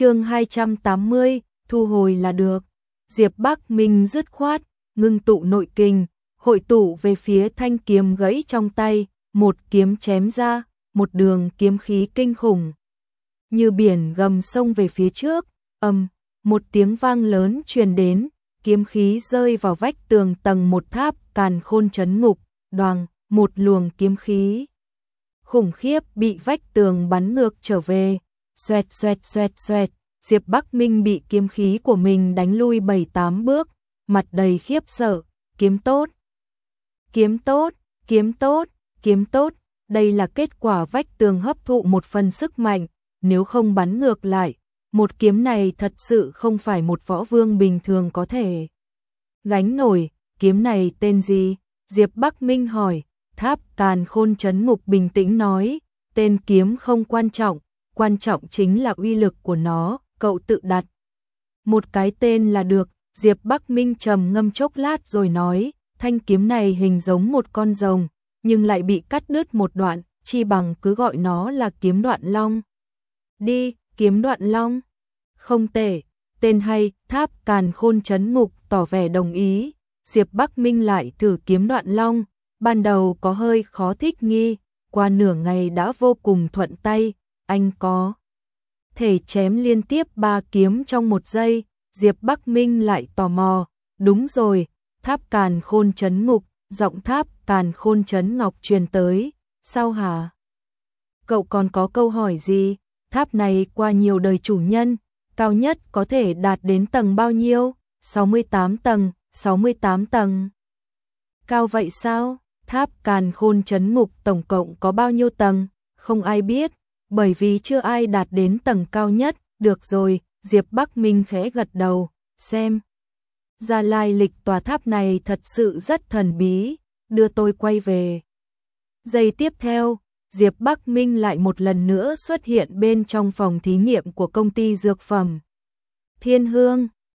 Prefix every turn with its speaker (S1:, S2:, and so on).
S1: chương 280, thu hồi là được. Diệp Bắc Minh dứt khoát, ngưng tụ nội kinh, hội tụ về phía thanh kiếm gãy trong tay, một kiếm chém ra, một đường kiếm khí kinh khủng. Như biển gầm sông về phía trước, âm, một tiếng vang lớn truyền đến, kiếm khí rơi vào vách tường tầng một tháp càn khôn chấn ngục, đoàn, một luồng kiếm khí. Khủng khiếp bị vách tường bắn ngược trở về, xoẹt xoẹt xoẹt xoẹt, Diệp Bắc Minh bị kiếm khí của mình đánh lui 7-8 bước, mặt đầy khiếp sợ, kiếm tốt. Kiếm tốt, kiếm tốt, kiếm tốt, đây là kết quả vách tường hấp thụ một phần sức mạnh, nếu không bắn ngược lại, một kiếm này thật sự không phải một võ vương bình thường có thể gánh nổi, kiếm này tên gì? Diệp Bắc Minh hỏi, tháp càn khôn chấn ngục bình tĩnh nói, tên kiếm không quan trọng, quan trọng chính là uy lực của nó, cậu tự đặt. Một cái tên là được, Diệp Bắc Minh trầm ngâm chốc lát rồi nói, thanh kiếm này hình giống một con rồng, nhưng lại bị cắt đứt một đoạn, chi bằng cứ gọi nó là kiếm đoạn long. Đi, kiếm đoạn long. Không tệ, tên hay, tháp càn khôn chấn ngục tỏ vẻ đồng ý, Diệp Bắc Minh lại thử kiếm đoạn long, ban đầu có hơi khó thích nghi, qua nửa ngày đã vô cùng thuận tay, anh có thể chém liên tiếp ba kiếm trong một giây, Diệp Bắc Minh lại tò mò, đúng rồi, tháp càn khôn chấn ngục, giọng tháp càn khôn chấn ngọc truyền tới, sao hả? Cậu còn có câu hỏi gì? Tháp này qua nhiều đời chủ nhân, cao nhất có thể đạt đến tầng bao nhiêu? 68 tầng, 68 tầng. Cao vậy sao? Tháp càn khôn chấn ngục tổng cộng có bao nhiêu tầng? Không ai biết, bởi vì chưa ai đạt đến tầng cao nhất. Được rồi, Diệp Bắc Minh khẽ gật đầu, xem. Gia lai lịch tòa tháp này thật sự rất thần bí, đưa tôi quay về. Giây tiếp theo, Diệp Bắc Minh lại một lần nữa xuất hiện bên trong phòng thí nghiệm của công ty dược phẩm. Thiên Hương